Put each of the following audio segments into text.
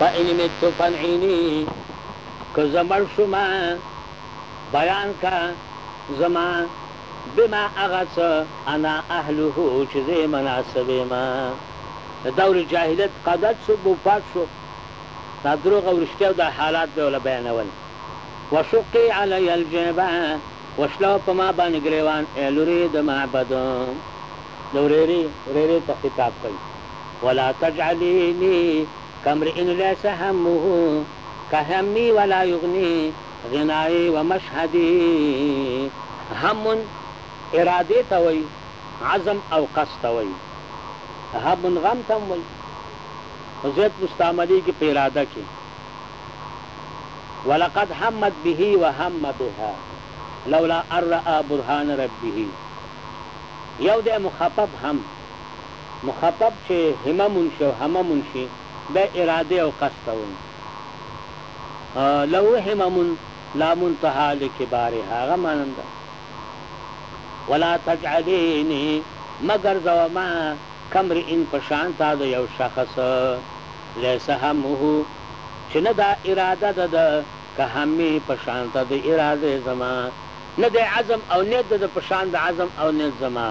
فإن مت فانعيني که زه مړ شوم بيان که زما بما هغه څه انا اهله چې زه يې مناسب يم د دور جاهليت قضا چې څوک به وفات شو دا دروغ او رښتيا او دا حالات به يې ورله بيانول وشقي علي الجيبه وشله په ما باندې ګريوان ای لورې د معبد د وريرې وريرې ته خطاب کوي ولا تجعليني كامرئ ليس همه كهمي ولا يغني غناي ومشهدي هم ارادې ته وايي عزم او قصد ته وايي هم غم ته هم وايي خو زيات مستعمليږي په اراده کې ولقد همت به وهم بها لولا ان رأى برهان ربه يو دی مخفف هم مخاطب چې همه منشي او همه منشي بیا ارادې او قصد ته وایي. له همم لا منتهی لکبارها هغه ماننده ولا تجعلیني مه ګرځوه ما کامرئ په شان تا د یو شخص لیس همه چې نه ده اراده د ده کهمي په شان ته د ارادې زما، نه دی عزم او نیت د ده په شان د عزم او نیت زما.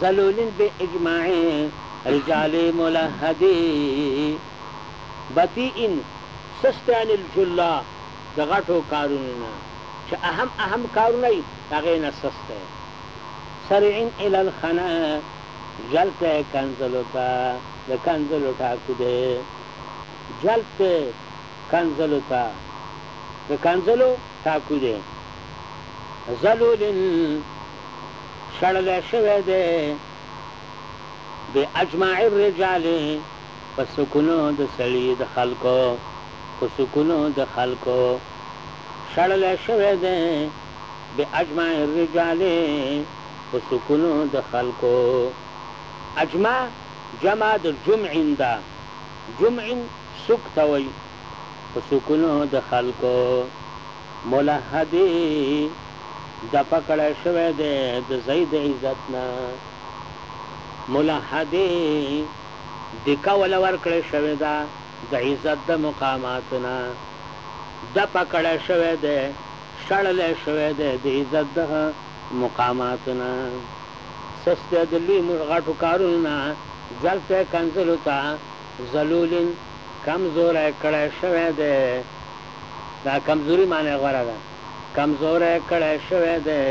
ذلولین به اجماع رجال ملحدی بطیع سست عن الجلا د غټو کارونو نه چې اهم اهم کارونه وي د هغې نه سست سريع الی الخنا ژر ته کنځلو ته د کنځلو ټاکو دی ژر ته کنځلو ته د کنځلو ټاکو دی ذلولین شړلی شوی دی باجماع الرجال په سکونو د سړي د خلکو په سکونو د خلکو شړلی شوی دی باجماع الرجال په سکونو د خلکو اجماع جمع د جمع ده جمع سوک ته وایي په سکونو د خلکو. ملحدی دفع کړی شوی دی د زید د عزت نه ملحدی دکه وله ورکړی شوی ده د عزت د مقامات نه دفع کړی شوی دی شړلی شوی دی د عزت د مقامات نه سست دی د لوی موږ غټو کارونو نه ځلف دی کنځلو ته ذلولین کمزوری کړی شوی دی دا کمزوري معنی غوره ده، کمزوری کړی شوی دی،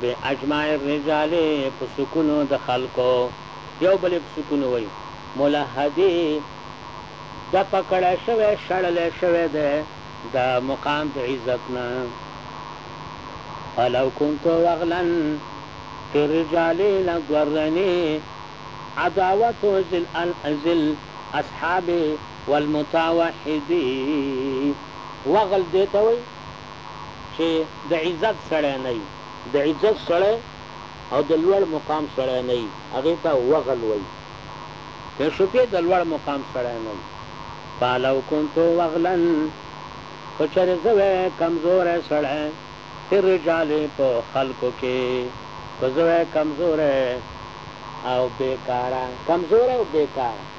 بې اجماع الرجال یې په سکونو د خلکو یو بل یې په سکونو وایي، ملحدي دپه کړی شوی، شړلی شوی دی د مقام د عزت نه، فلو کنت وغلا فی الرجال لضرنی عداوة ذی الاصحاب. والمتوحدی وغل دې ته وایي چې د عزت سړی نه وي، د عزت سړی او د لوړ مقام سړی نه وي هغې ته وغل وایي پوه شوپه د لوړ مقام سړی نه وي فلو کنت وغلا که چېرې زه وای کمزوری سړی فی الرجال په خلکو کې که زه وای کمزوری او بېکاره کمزوری او بېکاره.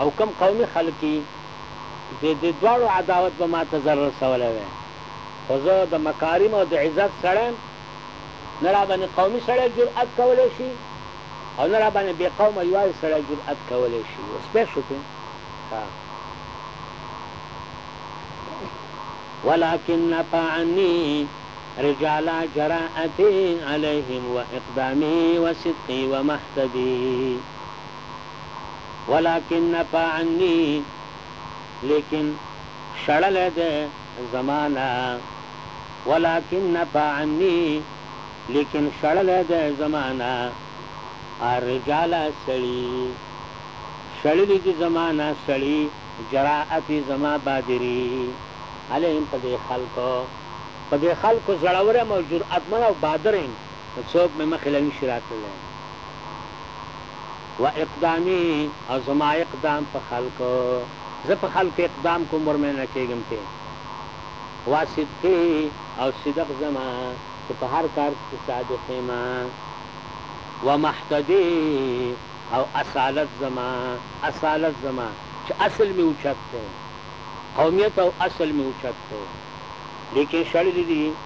او کوم قومي خلک يي د دې دواړو عداوت به ماته ضرر رسولی وای خو زه د مکارم او د عزت سړی يم نه راباندې قومي سړی جرئت کولی شي او نه راباندې بې قومه يوازې سړی جرئت کولی شي اوس پوه شو پې ها ولكن نفعني رجالا جراءتي عليهم واقدامي وصدقي ومحتدي ولکن نفع عنی لیکن شړلی دی زما نه ولکن نفع عنی لیکن شړلی دی زما نه الرجال سړي شړلي دي زما نه سړي جراءت زما بادري علیهم په دې خلکو په دې خلکو زړور یم او جرأتمن او بادر یم که څوک مې مخې له ویشي راتللی و اقدامي او زما اقدام په خلکو زه په خلکو اقدام کوم ورمې نه کېږم پې وا صدقي او صدق زما چې په هر کار کې صادق یم و محتدي او اصالت زما اصالت زما چې اصل مې اوچت دی قومیت او اصل مې اوچت دی لیکن شړلي دي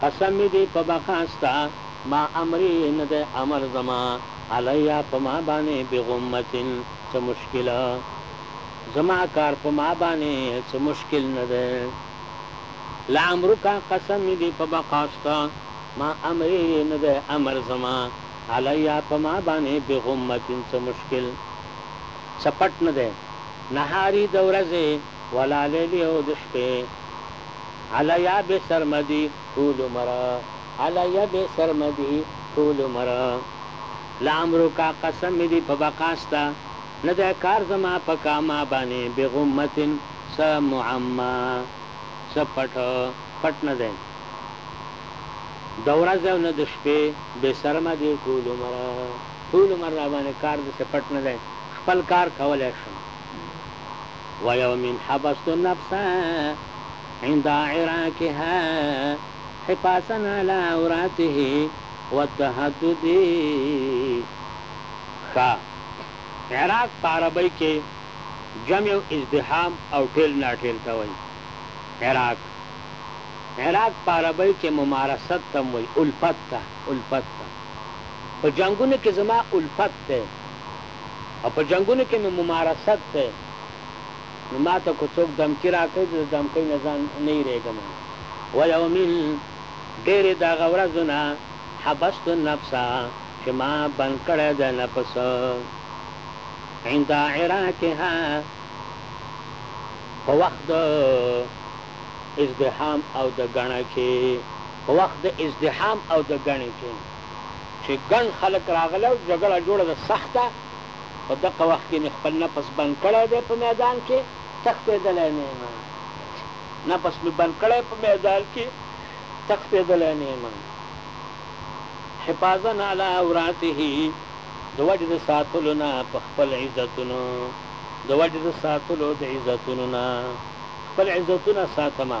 قسم مې دې په بقا ستا ما امرې نه دی امر زما عليا په ما باندې بغمة څه مشکل زما کار په ما باندې څه مشکل نه دی لعمرک قسم مې دې په بقا ستا ما امرې نه دی امر زما عليا په ما باندې بغمة څه مشکل څه پټ نه دی نهاري د ورځې ولا ليلي او د شپې عليا بې سرمدي ټول عمر عليا بې سرمدي ټول عمر لعمرک قسم مې دي په بقا ستا نه دی کار زما په کاما باندې بغمة څه معما څه پټ پټ نه دی د ورځې او نه د شپې بې سرمدي ټول عمر ټول عمر راباندې کار داسې پټ نه دی خپل کار کولی شم و یوم حبست النفس عند عراکها حفاظا علی عوراته و التهدد ښا عراق په عربۍ کې جمع ازدحام او ټېل ناټېل ته وایي عراق عراق په عربۍ کې ممارست ته هم وایي الفت ته الفت ته په جنګونو کې زما الفت دی او په جنګونو کې مې ممارست دی، نو ما ته که څوک دمکي راکوي، زه د دمکۍ نه ځان نه ایرېږم. و یوم، ډېرې د هغه ورځو نه، حبست النفس، چې ما بند کړی دی نفس، عند عراکها، په وخت د ازدحام او د ګڼه کې، په وخت د ازدحام او د ګڼې کې. چې ګڼ خلک راغلي او جګړه جوړه ده سخته، په دقه وخت کې مې خپل نفس بند کړی دی په میدان کې، تښتېدلی نه یم، نفس مې بند کړی په میدان کې، تښتېدلی نه یم، حفاظاً علی عوراته، د وجه د ساتلو نه په خپل عزتونو، د وجه د ساتلو د عزتونو نه خپل عزتونه ساتمه.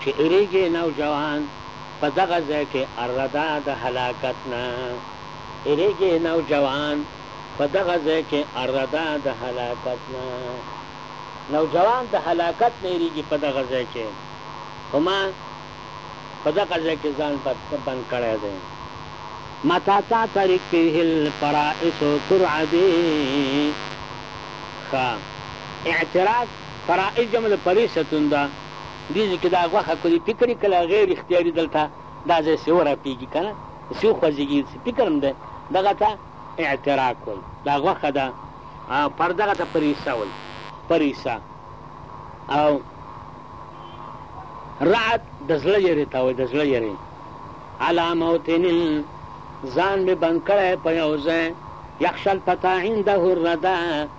چې اېرېږې نوجوان په دغه ځای کې اره ده د هلاکت نه اېرېږې نوجوان په دغه ځای کې اره ده د هلاکت نه نوجوان د هلاکت نه اېرېږي په دغه ځای کې خو ما په دغه ځای کې ځان بند کړی دی متى تعترق فيه الفرائس ترعدي ښه اعتراق فرائض جمع د فریصتون ده دې ځای کې دا غوښه کړي فکر یې کړی غیر اختیاري دلته دا ځای سیو راپېږي که نه سیو خوځېږي څه فکر هم دی دغه ته اعتراق وایي دا غوښه ده پر دغه ته فریصه وایي فریصه او رعد د زړه یری ته وایي د زړه یری علا موتن ځان مې بند کړی په یو ځای یخشل پتا عنده الردا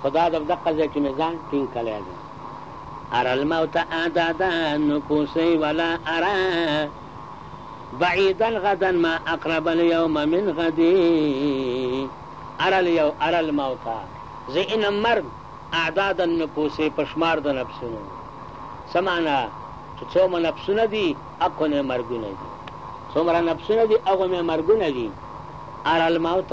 خو دا د دقه ځای کې مې ځان ټینګ کړی دی ارى الموت أعدادا نفوسي ولا أرى بعيدا غدا ما أقرب اليوم من غدي أرى اليوم أرى الموت زه انم مرګ أعدادا نفوسي پشمار د نفسونو سمانا چې څومره نفسونه دي اکو نه مرګونه دي څومره نفسونه دي هغه مې مرګونه دي ارى الموت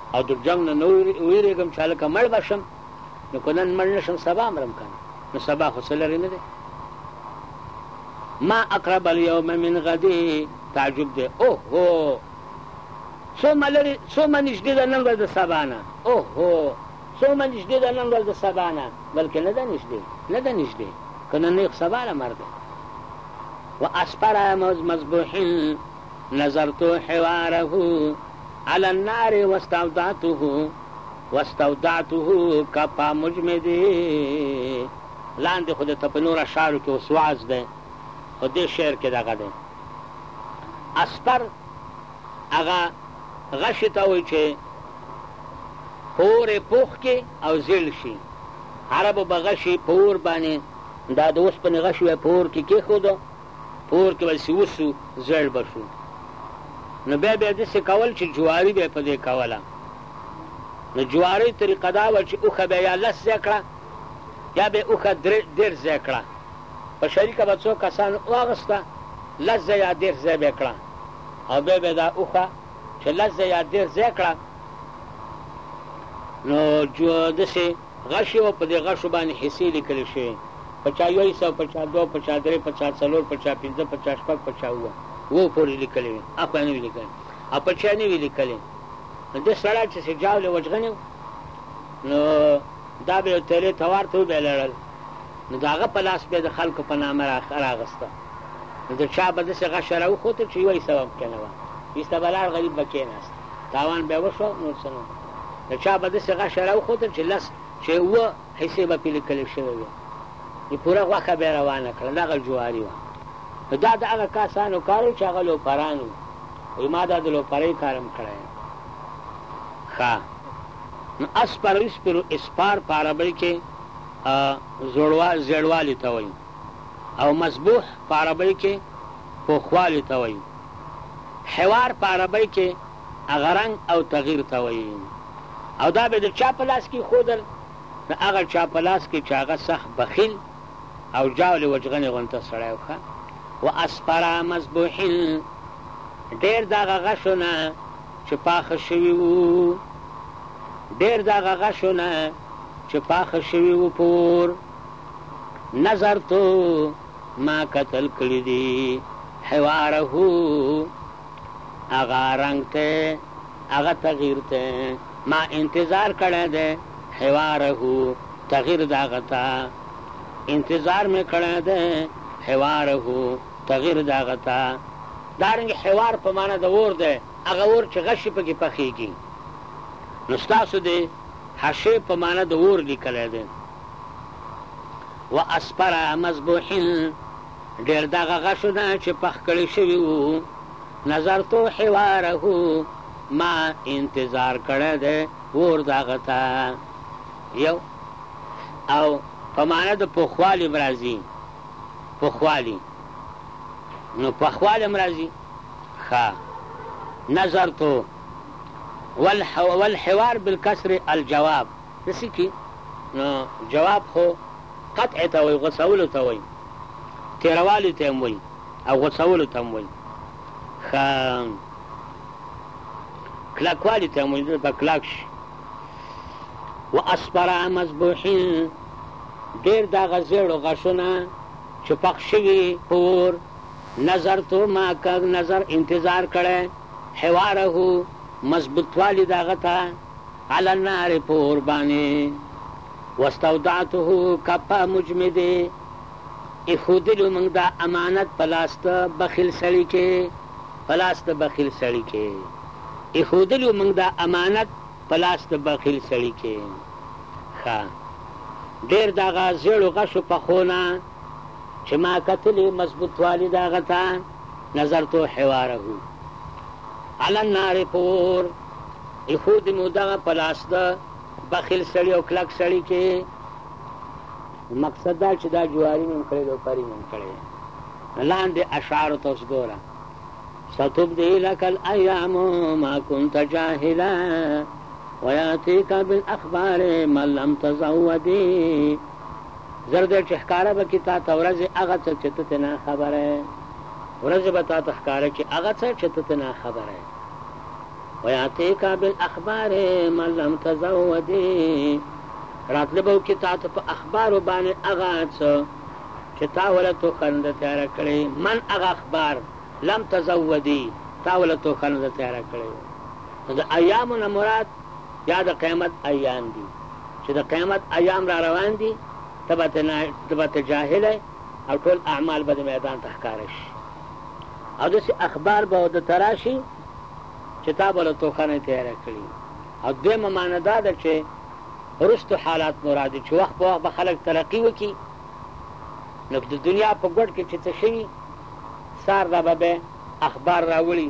او د جنګ نه نه وېرېږم چې هلکه مړ به شم نو که نن مړ نه شم سبا مرم که نه نو سبا خو څه لرې نه دی ما اقرب اليوم من غدي تعجب دی اوهو څومره لرې څومره نږدې ده نن ورځ د سبا نه اوهو څومره نږدې ده نن ورځ د سبا نه بلکې نه ده نږدې نه ده نږدې که نن یې سبا له مرګه و اسپره مذبوحین نظرت حواره علی النار واستودعته واستودعته کپا مجمدی لاندې خو د تپنور اشعارو کې وسواز دی خو دې شعر کې دغه دی استر هغه غشي ته وایي چې پورې پوخ کې او زیړ شي عربو به غشي پور باندې دا د اوسپنې غشی به پور کې کېښودو پور کې به سي وسو زړ بشو نو بیا بیا د څه کول چې جواری به په دې کوله نو جواری طریقه دا و چې اوخه به یا لس ځای کړه یا به اوخه ډېر ځای کړه په شریکه به څو کسان واغسته لس ځای یا ډېر ځای به کړه او بیا به دا اوخه چې لس ځای یا ډېر ځای کړه نو جو دسې غشی او په دې غشو باندې حصې لیکل شوې، په چا یو حصه او په چا دوه او په چا درې په چا څلور په چا پنځه په چا شپږ په چا اووه اووه پورې لیکلې وې هغه خو یې نه وې لیکلې او په چا یې نه وې لیکلې نو دې سړی چې څه جاولې وجغنې نو دا به یې تیلې توار ته وبه لړل نو د هغه په لاس به د خلکو په نامه راغسته نو د چا به داسې غشه راوخوته چې یوه حصه به هم پکې نه وه ایسته به لاړ غریب به کېناست تاوان به یې وشو نور څه نه نو چا به داسې غشی راوښودل چې لس چې اووه حصې به پرې لیکل شوې وې د پوره غوښه به یې روانه کړه دغه جواري وه نو دا د هغه کسانو کار و چې هغه لوپران وو وایي ما دا د لوپرۍ کار هم کړی دی ښه نو اسپر اسپرو اسپار په عربۍ کې زړوالي ته وایي او مذبوح په عربۍ کې پوخوالي ته وایي حوار په عربۍ کې هغه رنګ او تغیر ته وایي او دا به د چا په لاس کې خودل د هغه چا په لاس کې چې هغه سخت بخیل او جاول وجغنې غونته سړی وخه و اسپرا مذبوحل ډېر دغه غشونه چې پاخه شوي وو ډېر دغه غشونه چې پاخه شوي وو پور نظر تو ما قتل کړی دی حواره هغه رنګ ته هغه تغیر ته ما انتظار کړی دی حواره تغیر د هغه ته انتظار مې کړی دی حواره تغیر د هغه ته دارنګ حوار په معنا د اور دی هغه اور چې غشي پکې پخېږي نو ستاسو دی حشې په معنا د اور لیکلی دی و اسپره مذبوحین ډېر دغه غشو نه چې پخ کړي شوي وو نظر تو حواره ما انتظار کړی دی ور دغه ته یو او په معنا د پوخوالي هم راځي پوخوالي نو پوخوالي هم راځي ښه نظر تو والحوار بالکسر الجواب نه سکي نو جواب خو قطع ته وایي غوڅولو ته وایي تېروالي ته هم وایي او غوڅولو ته هم وایي ښه کلکوالي ته هم وایي دلته کلک شي و اسپرا مذبوحین ډېر دغه زېړو غشونه چې پخ شوي په اور نظر تو ما کږ نظر انتظار کړی حواره مضبوطوالي د هغه ته علی النار په اور باندې واستودعته کپه موږ مې دې ایښودلو موږ دا امانت په لاس د بخیل سړي کې په لاس د بخیل سړي کې ایښودلو موږ دا امانت په لاس د بخیل سړي کې ښه ډېر دغه زېړو غشو پخونه چې ما کتلې مضبوط والی د هغه ته نظرتو حواره علی النار پور ایښود مو دغه په لاس د بخیل سړي او کلک سړي کې مقصد دا چې دا جواري مم کړی او پري مم کړی لاندې اشعار ته اوس ګوره ستبدي لك الأيام ما كنت جاهلا ويأتيك بالأخبار من لم تزودي زر دی چې ښکاره به کړي تا ته ورځې هغه څه چې ته ترې ناخبره یې ورځې به تا ته ښکاره کړي هغه څه چې ته ترې ناخبره یې ویاتیک بالاخبار من لم تزودي راتله به وکړي تا ته په اخبارو باندې هغه څه چې تا وله توښنده تیاره کړې من هغه اخبار لم تزودي تا وله توښنده تیاره کړې نو د ایامو نه مراد دا د قیامت ایام دي چې د قیامت ایام را روان دي ته به ته نا- ته به ته جاهل یې او ټول اعمال به د میدان ته ښکاره شي او داسې اخبار به د ته راشي چې تا به له توښنې تیاره کړي او دویمه معنی دا ده چې وروستو حالات مو راځي چې وخت په وخت به خلک ترقي وکړي نو د دنیا په ګوډ کې چې څه شوي سار دا به به اخبار راوړي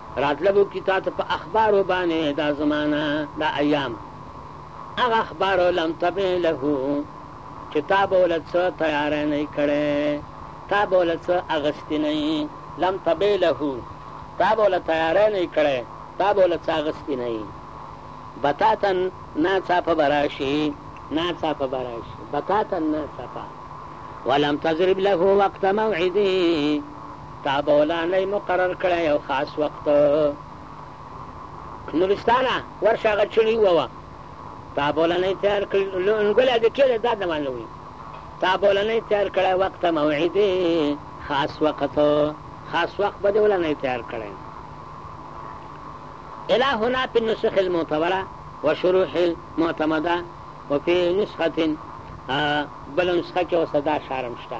راتله به کی تاته په اخبارو باندې دا زمانه دا ایام هغه اخبار لم تبع له چې تا به ول څه تیاری نه کړی تا به ول څه اغستی نه لم تبع له تا به ول تیاری نه کړی تا به ول څه اغستی نه بتاتن ناڅاپه براشي ناڅاپه براشي بتاتن ناڅاپه ولم تضرب له وقت موعده تا به لا نه مقرر کړی یو خاص وخت نورستانه ورشه هغه چړي ووه تا به لا نه تیار کړ لونګله د کېله دا د باندې وي تا به لا نه تیار کړی وخت موعد خاص وخت خاص وخت به دې ولا نه تیار کړی الى هنا في النسخ المعتبره وشروح معتمده وفي نسخه بل نسخه کې اوس دا شارم شته